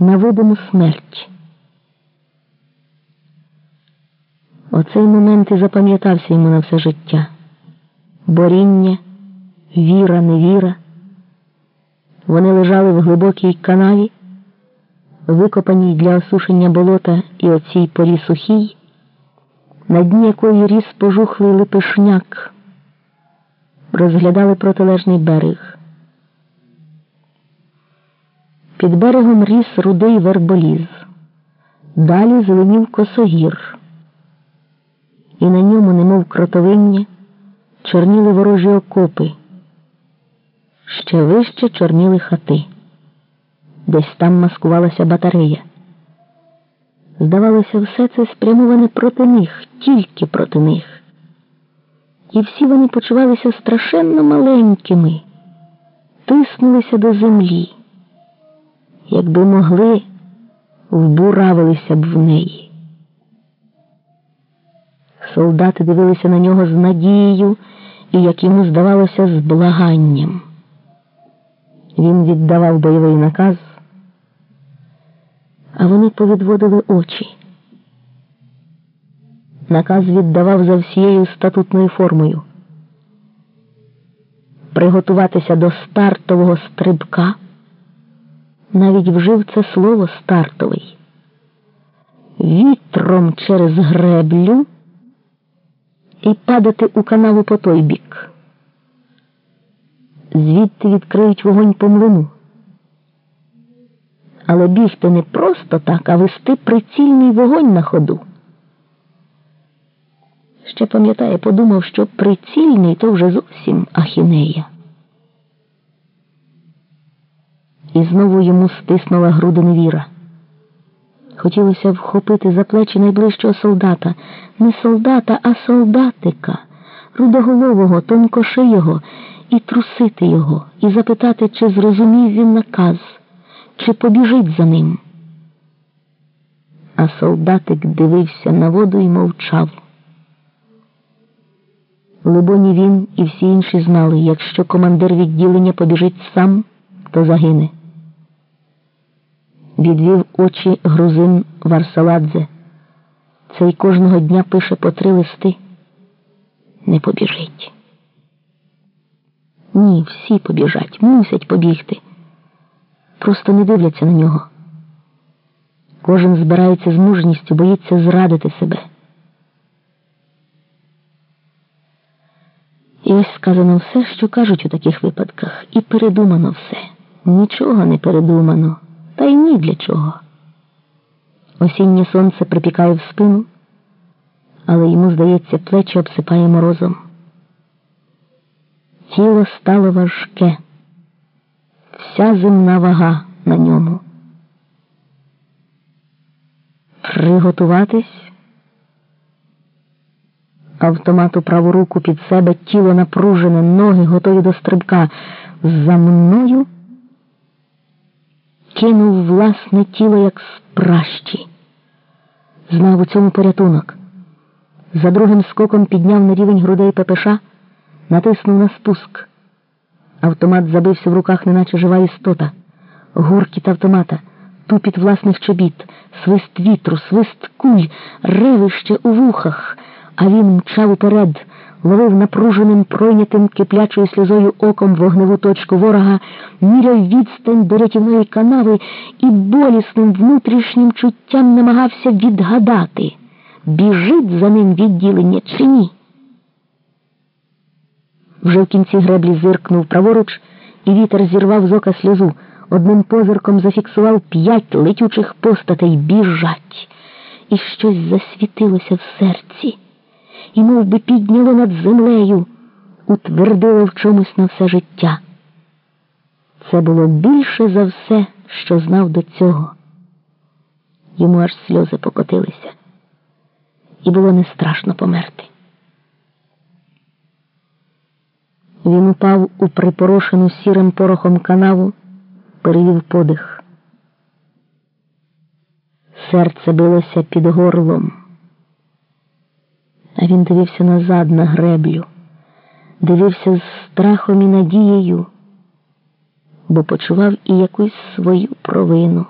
на видиму смерть. Оцей момент і запам'ятався йому на все життя. Боріння, віра, невіра. Вони лежали в глибокій канаві, викопаній для осушення болота і оцій порі сухій, на дні якої ріс пожухлий липишняк, розглядали протилежний берег. Під берегом ріс рудий верболіз, далі зеленів косогір, і на ньому, немов кротовиння, чорніли ворожі окопи, ще вище чорніли хати, десь там маскувалася батарея. Здавалося, все це спрямоване проти них, тільки проти них. І всі вони почувалися страшенно маленькими, тиснулися до землі якби могли, вбуравилися б в неї. Солдати дивилися на нього з надією і, як йому здавалося, з благанням. Він віддавав бойовий наказ, а вони повідводили очі. Наказ віддавав за всією статутною формою. Приготуватися до стартового стрибка навіть вжив це слово стартовий. Вітром через греблю і падати у канаву по той бік. Звідти відкриють вогонь по млину. Але бігти не просто так, а вести прицільний вогонь на ходу. Ще пам'ятає, подумав, що прицільний то вже зовсім ахінея. І знову йому стиснула груди невіра. Хотілося вхопити за плечі найближчого солдата, не солдата, а солдатика, рудоголового, тонкошиєго, і трусити його, і запитати, чи зрозумів він наказ, чи побіжить за ним. А солдатик дивився на воду і мовчав. Либоні він і всі інші знали, якщо командир відділення побіжить сам, то загине відвів очі грузин Варсаладзе. Цей кожного дня пише по три листи. Не побіжить. Ні, всі побіжать, мусять побігти. Просто не дивляться на нього. Кожен збирається з мужністю, боїться зрадити себе. І ось сказано все, що кажуть у таких випадках, і передумано все. Нічого не передумано та й ні для чого. Осіннє сонце припікає в спину, але йому, здається, плечі обсипає морозом. Тіло стало важке, вся земна вага на ньому. Приготуватись, автомат у праву руку під себе, тіло напружене, ноги готові до стрибка. За мною кинув власне тіло, як з. Знав у цьому порятунок. За другим скоком підняв на рівень грудей ППШ, натиснув на спуск. Автомат забився в руках, неначе жива істота, гуркіт автомата, тупіт власних чобіт, свист вітру, свист куль, ревище у вухах, а він мчав уперед ловив напруженим, пройнятим киплячою сльозою оком вогневу точку ворога, міряв відстань до рятівної канави і болісним внутрішнім чуттям намагався відгадати, біжить за ним відділення чи ні. Вже в кінці греблі зиркнув праворуч, і вітер зірвав з ока сльозу. Одним позирком зафіксував п'ять летючих постатей біжать, і щось засвітилося в серці і мов би, підняло над землею, утвердило в чомусь на все життя. Це було більше за все, що знав до цього. Йому аж сльози покотилися, і було не страшно померти. Він упав у припорошену сірим порохом канаву, перевів подих. Серце билося під горлом. А він дивився назад на греблю, дивився з страхом і надією, бо почував і якусь свою провину.